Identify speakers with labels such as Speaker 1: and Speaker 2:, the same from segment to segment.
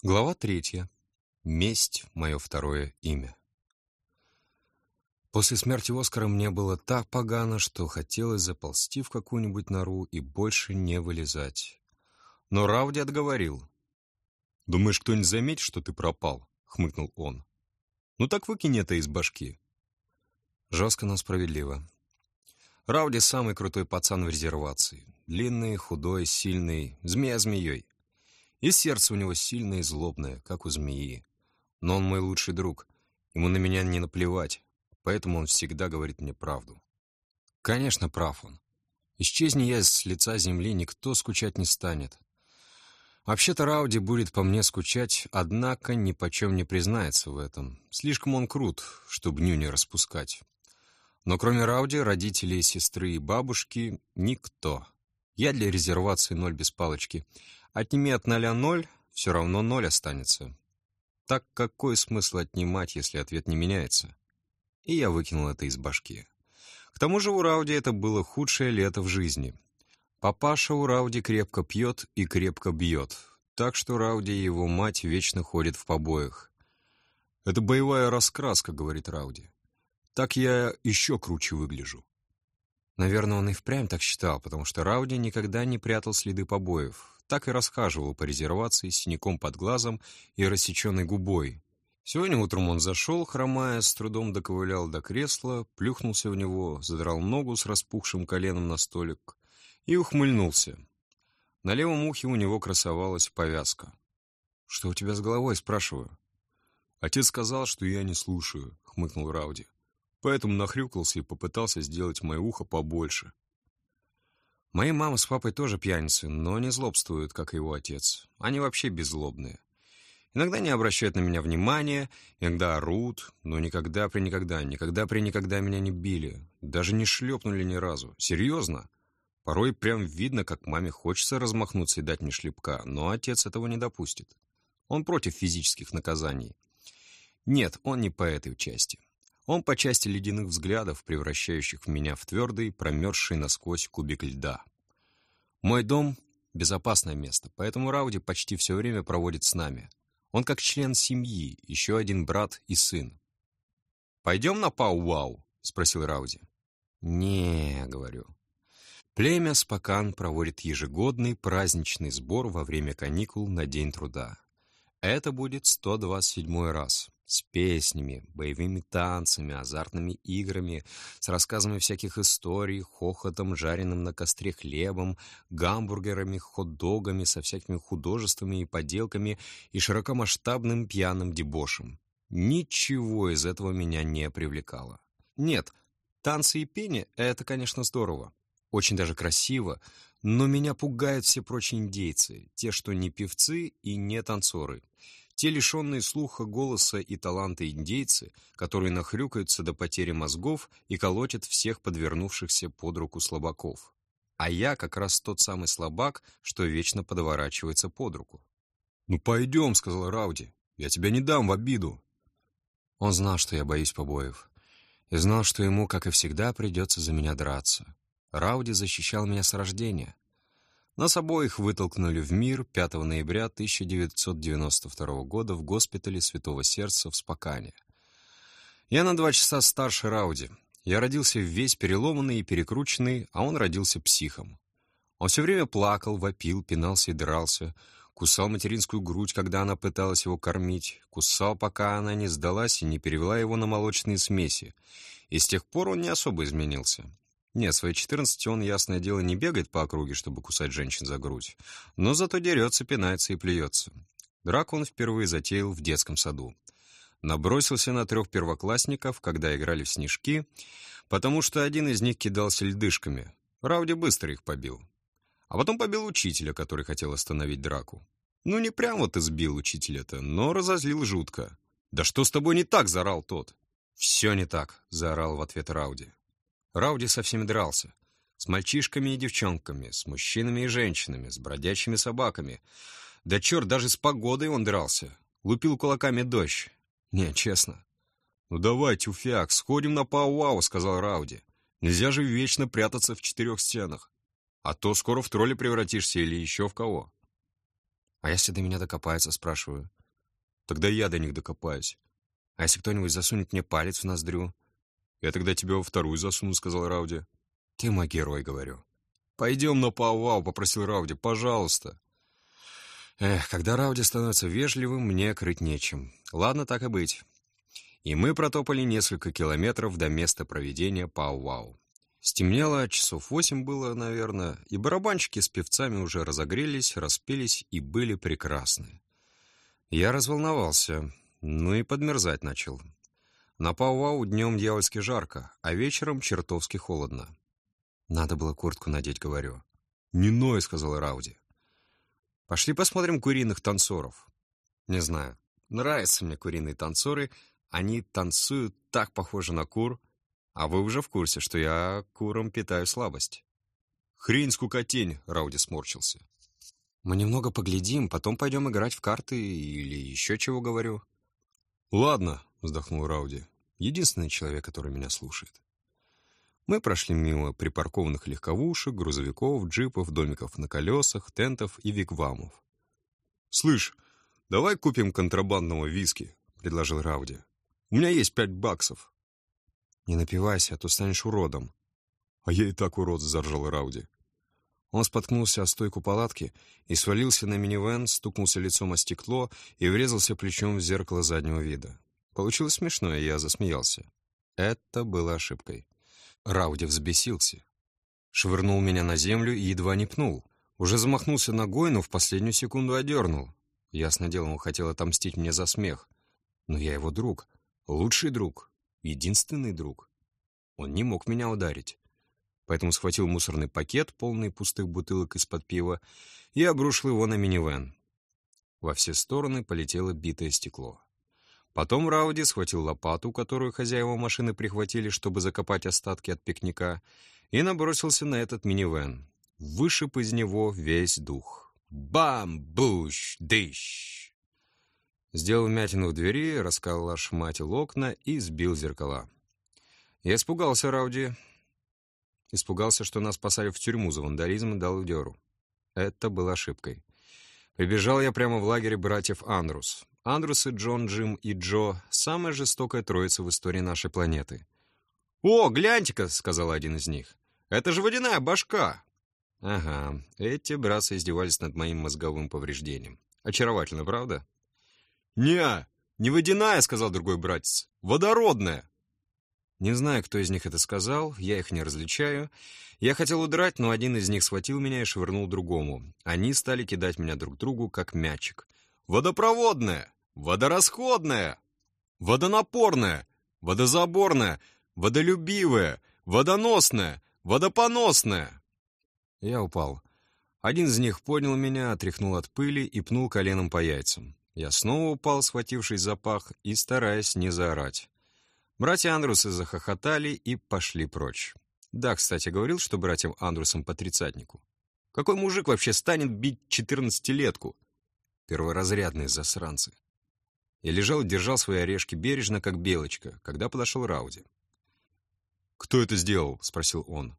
Speaker 1: Глава третья. Месть — мое второе имя. После смерти Оскара мне было так погано, что хотелось заползти в какую-нибудь нору и больше не вылезать. Но Рауди отговорил. «Думаешь, кто-нибудь заметит, что ты пропал?» — хмыкнул он. «Ну так выкинь это из башки». Жестко, но справедливо. Рауди — самый крутой пацан в резервации. Длинный, худой, сильный, змея змеей. И сердце у него сильное и злобное, как у змеи. Но он мой лучший друг. Ему на меня не наплевать, поэтому он всегда говорит мне правду. Конечно, прав он. Исчезни я с лица земли, никто скучать не станет. Вообще-то Рауди будет по мне скучать, однако ни почем не признается в этом. Слишком он крут, чтобы ню не распускать. Но кроме Рауди, родителей, сестры и бабушки — никто. Я для резервации ноль без палочки — Отними от ноля ноль, все равно ноль останется. Так какой смысл отнимать, если ответ не меняется? И я выкинул это из башки. К тому же у Рауди это было худшее лето в жизни. Папаша у Рауди крепко пьет и крепко бьет, так что Рауди и его мать вечно ходят в побоях. «Это боевая раскраска», — говорит Рауди. «Так я еще круче выгляжу». Наверное, он и впрямь так считал, потому что Рауди никогда не прятал следы побоев так и расхаживал по резервации с синяком под глазом и рассеченной губой. Сегодня утром он зашел, хромая, с трудом доковылял до кресла, плюхнулся в него, задрал ногу с распухшим коленом на столик и ухмыльнулся. На левом ухе у него красовалась повязка. «Что у тебя с головой?» — спрашиваю. «Отец сказал, что я не слушаю», — хмыкнул Рауди. Поэтому нахрюкался и попытался сделать мое ухо побольше. Мои мама с папой тоже пьяницы, но не злобствуют, как его отец. Они вообще беззлобные. Иногда не обращают на меня внимания, иногда орут, но никогда при никогда, никогда при никогда меня не били. Даже не шлепнули ни разу. Серьезно. Порой прям видно, как маме хочется размахнуться и дать мне шлепка, но отец этого не допустит. Он против физических наказаний. Нет, он не по этой части. Он по части ледяных взглядов, превращающих меня в твердый, промерзший насквозь кубик льда. Мой дом — безопасное место, поэтому Рауди почти все время проводит с нами. Он как член семьи, еще один брат и сын. «Пойдем на Пау-Вау?» — спросил Рауди. «Не», — говорю. Племя Спакан проводит ежегодный праздничный сбор во время каникул на День труда. Это будет 127 раз с песнями, боевыми танцами, азартными играми, с рассказами всяких историй, хохотом, жареным на костре хлебом, гамбургерами, хот-догами, со всякими художествами и поделками и широкомасштабным пьяным дебошем. Ничего из этого меня не привлекало. Нет, танцы и пение — это, конечно, здорово. Очень даже красиво, но меня пугают все прочие индейцы, те, что не певцы и не танцоры. Те лишенные слуха, голоса и таланта индейцы, которые нахрюкаются до потери мозгов и колотят всех подвернувшихся под руку слабаков. А я как раз тот самый слабак, что вечно подворачивается под руку. «Ну пойдем», — сказал Рауди, — «я тебя не дам в обиду». Он знал, что я боюсь побоев, и знал, что ему, как и всегда, придется за меня драться. Рауди защищал меня с рождения — нас обоих вытолкнули в мир 5 ноября 1992 года в госпитале Святого Сердца в Спокане. Я на два часа старше Рауди. Я родился весь переломанный и перекрученный, а он родился психом. Он все время плакал, вопил, пинался и дрался, кусал материнскую грудь, когда она пыталась его кормить, кусал, пока она не сдалась и не перевела его на молочные смеси. И с тех пор он не особо изменился. Нет, свои 14 он, ясное дело, не бегает по округе, чтобы кусать женщин за грудь, но зато дерется, пинается и плюется. Драку он впервые затеял в детском саду. Набросился на трех первоклассников, когда играли в снежки, потому что один из них кидался льдышками. Рауди быстро их побил. А потом побил учителя, который хотел остановить драку. Ну, не прямо ты сбил учителя-то, но разозлил жутко. «Да что с тобой не так?» — заорал тот. «Все не так», — заорал в ответ Рауди. Рауди со всеми дрался. С мальчишками и девчонками, с мужчинами и женщинами, с бродячими собаками. Да черт, даже с погодой он дрался. Лупил кулаками дождь. Не, честно. «Ну давай, тюфяк, сходим на пау-вау», — сказал Рауди. «Нельзя же вечно прятаться в четырех стенах. А то скоро в тролля превратишься или еще в кого». А если до меня докопаются, спрашиваю. Тогда я до них докопаюсь. А если кто-нибудь засунет мне палец в ноздрю? Я тогда тебя во вторую засуну, сказал Рауди. Ты мой герой, говорю. Пойдем на пау попросил Рауди, пожалуйста. Эх, когда Рауди становится вежливым, мне крыть нечем. Ладно, так и быть. И мы протопали несколько километров до места проведения пау-вау. Стемнело, часов восемь было, наверное, и барабанщики с певцами уже разогрелись, распелись и были прекрасны. Я разволновался, ну и подмерзать начал. На Пау-Вау днем дьявольски жарко, а вечером чертовски холодно. Надо было куртку надеть, говорю. «Не ной», — сказал Рауди. «Пошли посмотрим куриных танцоров». Не знаю, нравятся мне куриные танцоры. Они танцуют так похоже на кур, а вы уже в курсе, что я курам питаю слабость. Хрень скукотень, Рауди сморчился. Мы немного поглядим, потом пойдем играть в карты или еще чего говорю. Ладно, вздохнул Рауди. Единственный человек, который меня слушает. Мы прошли мимо припаркованных легковушек, грузовиков, джипов, домиков на колесах, тентов и вигвамов. «Слышь, давай купим контрабандного виски», — предложил Рауди. «У меня есть пять баксов. «Не напивайся, а то станешь уродом». «А я и так урод», — заржал Рауди. Он споткнулся о стойку палатки и свалился на минивэн, стукнулся лицом о стекло и врезался плечом в зеркало заднего вида. Получилось смешно, и я засмеялся. Это было ошибкой. Рауди взбесился. Швырнул меня на землю и едва не пнул. Уже замахнулся ногой, но в последнюю секунду одернул. Ясно дело, он хотел отомстить мне за смех. Но я его друг. Лучший друг единственный друг. Он не мог меня ударить. Поэтому схватил мусорный пакет, полный пустых бутылок из-под пива, и обрушил его на минивэн. Во все стороны полетело битое стекло. Потом Рауди схватил лопату, которую хозяева машины прихватили, чтобы закопать остатки от пикника, и набросился на этот минивэн. Вышиб из него весь дух. Бам-буш-дыщ! Сделал мятину в двери, расколошматил окна и сбил зеркала. Я испугался Рауди. Испугался, что нас посадят в тюрьму за вандализм и дал дёру. Это было ошибкой. Прибежал я прямо в лагере братьев Андрус. Андрусы, Джон, Джим и Джо — самая жестокая троица в истории нашей планеты. «О, гляньте-ка!» — сказал один из них. «Это же водяная башка!» Ага, эти братцы издевались над моим мозговым повреждением. Очаровательно, правда? «Не, не водяная», — сказал другой братец, — «водородная». Не знаю, кто из них это сказал, я их не различаю. Я хотел удрать, но один из них схватил меня и швырнул другому. Они стали кидать меня друг другу, как мячик. «Водопроводная! Водорасходная! Водонапорная! Водозаборная! Водолюбивая! Водоносная! Водопоносная!» Я упал. Один из них поднял меня, отряхнул от пыли и пнул коленом по яйцам. Я снова упал, схватившись за пах и стараясь не заорать. Братья Андрусы захохотали и пошли прочь. Да, кстати, говорил, что братьям Андрусам по тридцатнику. Какой мужик вообще станет бить четырнадцатилетку? Перворазрядные засранцы. Я лежал и держал свои орешки бережно, как белочка, когда подошел Рауди. «Кто это сделал?» — спросил он.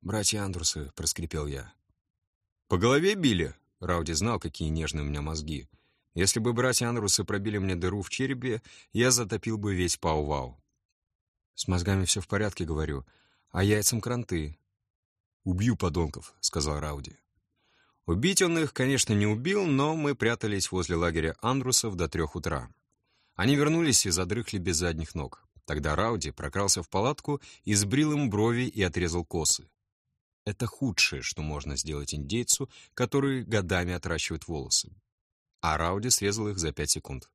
Speaker 1: «Братья Андрусы», — проскрипел я. «По голове били?» Рауди знал, какие нежные у меня мозги. Если бы братья Анрусы пробили мне дыру в черепе, я затопил бы весь пау-вау. С мозгами все в порядке, говорю, а яйцам кранты. «Убью подонков», — сказал Рауди. Убить он их, конечно, не убил, но мы прятались возле лагеря Андрусов до трех утра. Они вернулись и задрыхли без задних ног. Тогда Рауди прокрался в палатку и сбрил им брови и отрезал косы. Это худшее, что можно сделать индейцу, который годами отращивает волосы а Рауди срезал их за пять секунд.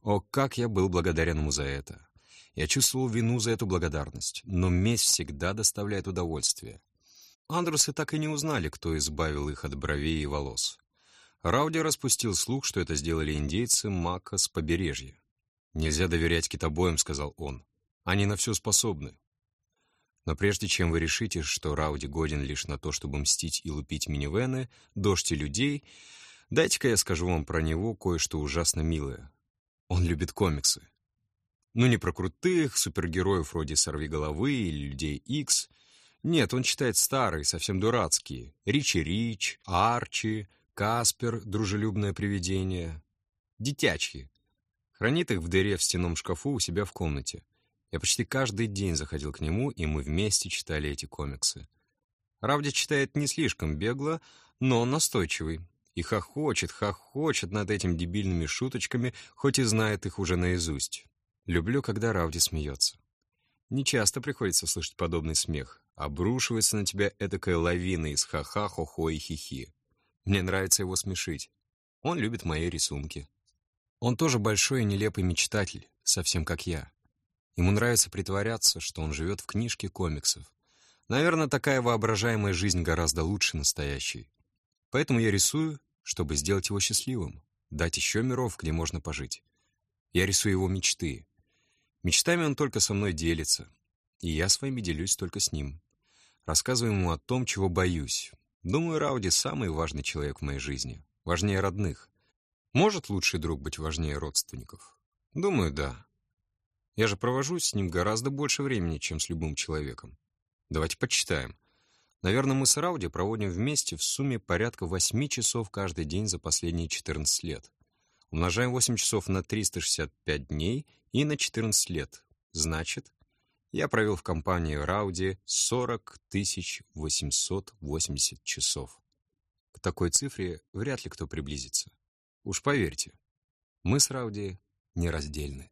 Speaker 1: О, как я был благодарен ему за это! Я чувствовал вину за эту благодарность, но месть всегда доставляет удовольствие. Андрусы так и не узнали, кто избавил их от бровей и волос. Рауди распустил слух, что это сделали индейцы Мака с побережья. «Нельзя доверять китобоям», — сказал он. «Они на все способны». Но прежде чем вы решите, что Рауди годен лишь на то, чтобы мстить и лупить минивены, дождь и людей, Дайте-ка я скажу вам про него кое-что ужасно милое. Он любит комиксы. Ну, не про крутых супергероев вроде Сорвиголовы или Людей Икс. Нет, он читает старые, совсем дурацкие. Ричи Рич, Арчи, Каспер, дружелюбное привидение. Детячки. Хранит их в дыре в стенном шкафу у себя в комнате. Я почти каждый день заходил к нему, и мы вместе читали эти комиксы. Равди читает не слишком бегло, но настойчивый. И хохочет, хохочет над этими дебильными шуточками, хоть и знает их уже наизусть. Люблю, когда Равди смеется. Не часто приходится слышать подобный смех. Обрушивается на тебя эдакая лавина из ха-ха, хо-хо и хихи. Мне нравится его смешить. Он любит мои рисунки. Он тоже большой и нелепый мечтатель, совсем как я. Ему нравится притворяться, что он живет в книжке комиксов. Наверное, такая воображаемая жизнь гораздо лучше настоящей. Поэтому я рисую, чтобы сделать его счастливым, дать еще миров, где можно пожить. Я рисую его мечты. Мечтами он только со мной делится, и я своими делюсь только с ним. Рассказываю ему о том, чего боюсь. Думаю, Рауди самый важный человек в моей жизни, важнее родных. Может лучший друг быть важнее родственников? Думаю, да. Я же провожу с ним гораздо больше времени, чем с любым человеком. Давайте почитаем. Наверное, мы с Рауди проводим вместе в сумме порядка 8 часов каждый день за последние 14 лет. Умножаем 8 часов на 365 дней и на 14 лет. Значит, я провел в компании Рауди 40 880 часов. К такой цифре вряд ли кто приблизится. Уж поверьте, мы с Рауди нераздельны.